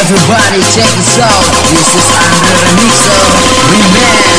Everybody check this out. This is Andre Remixer Remix.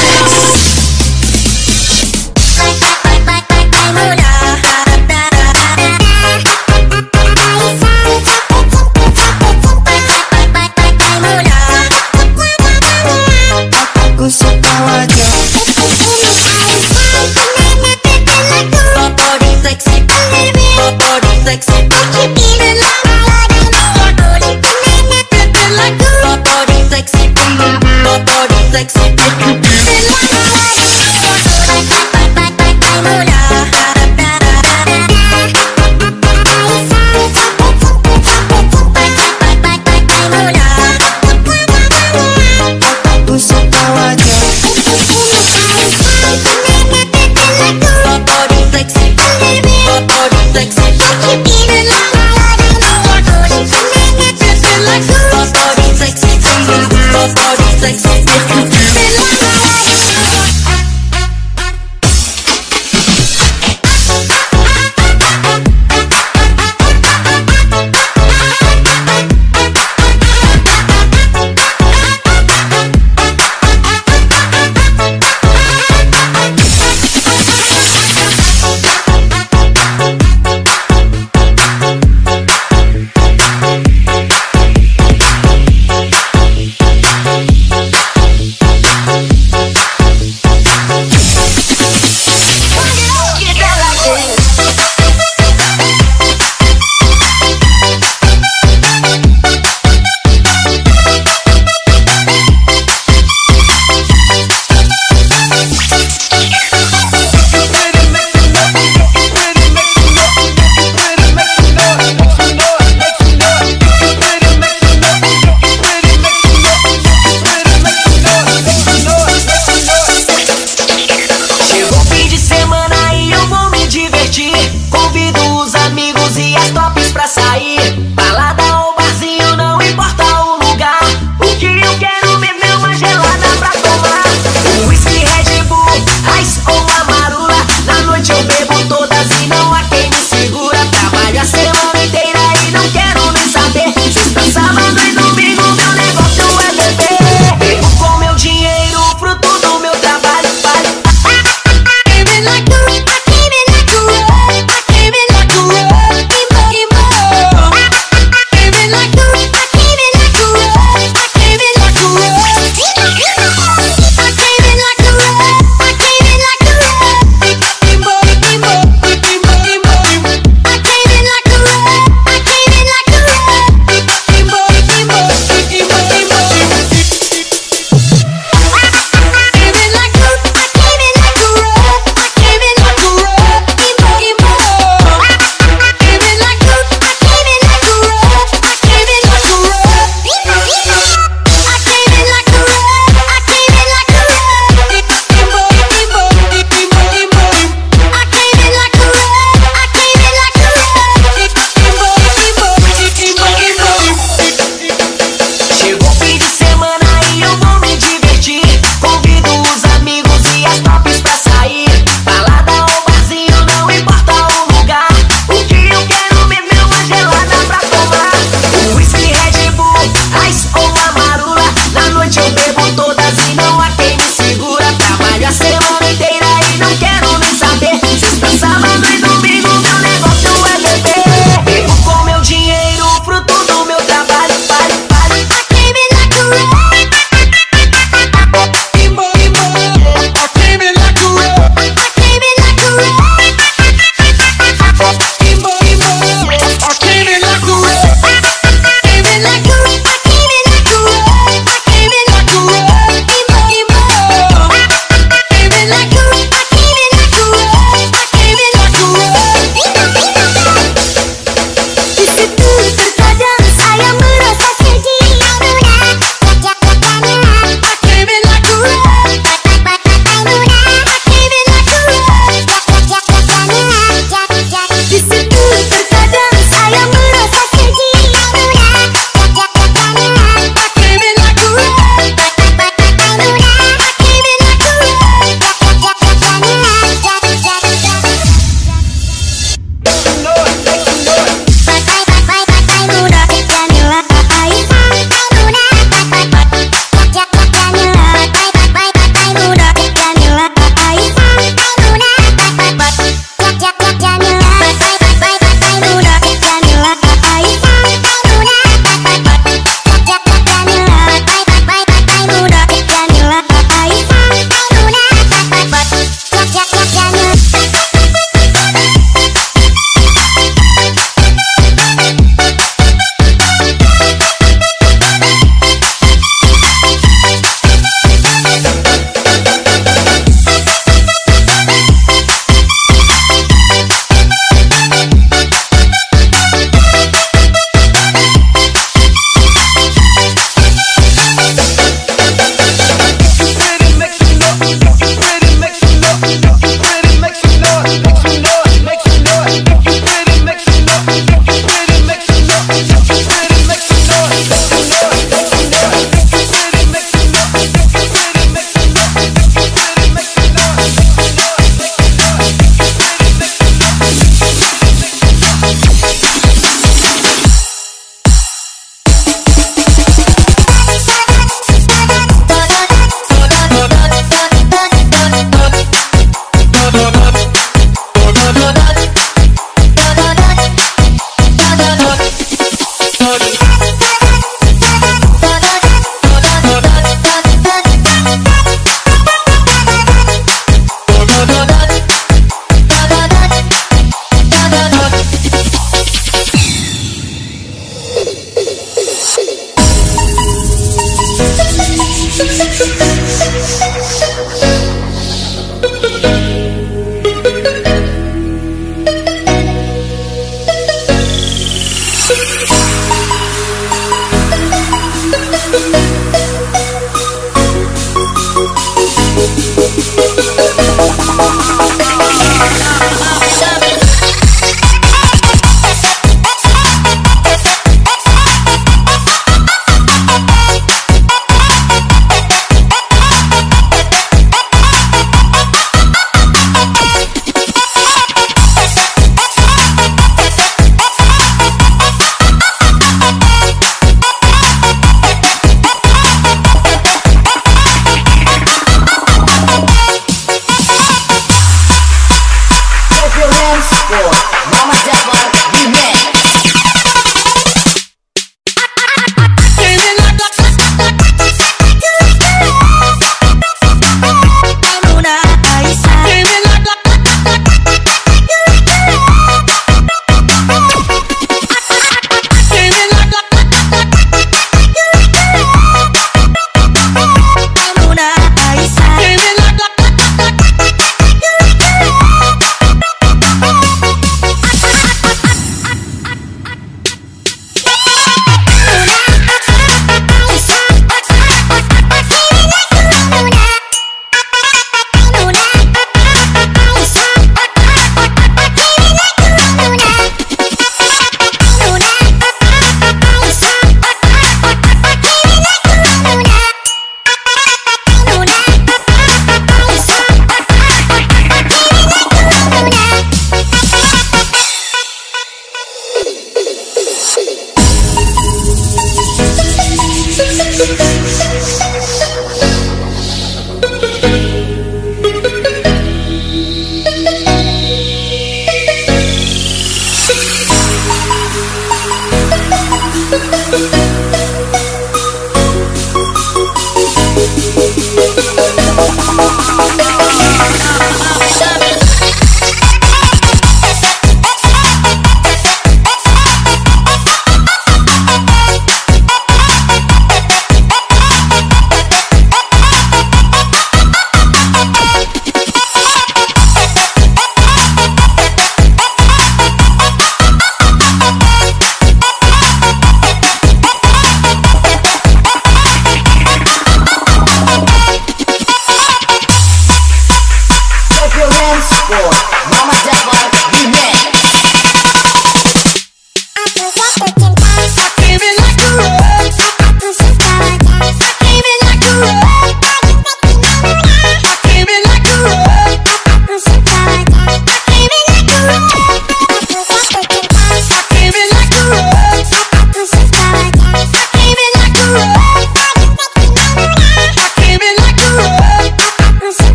Thank you.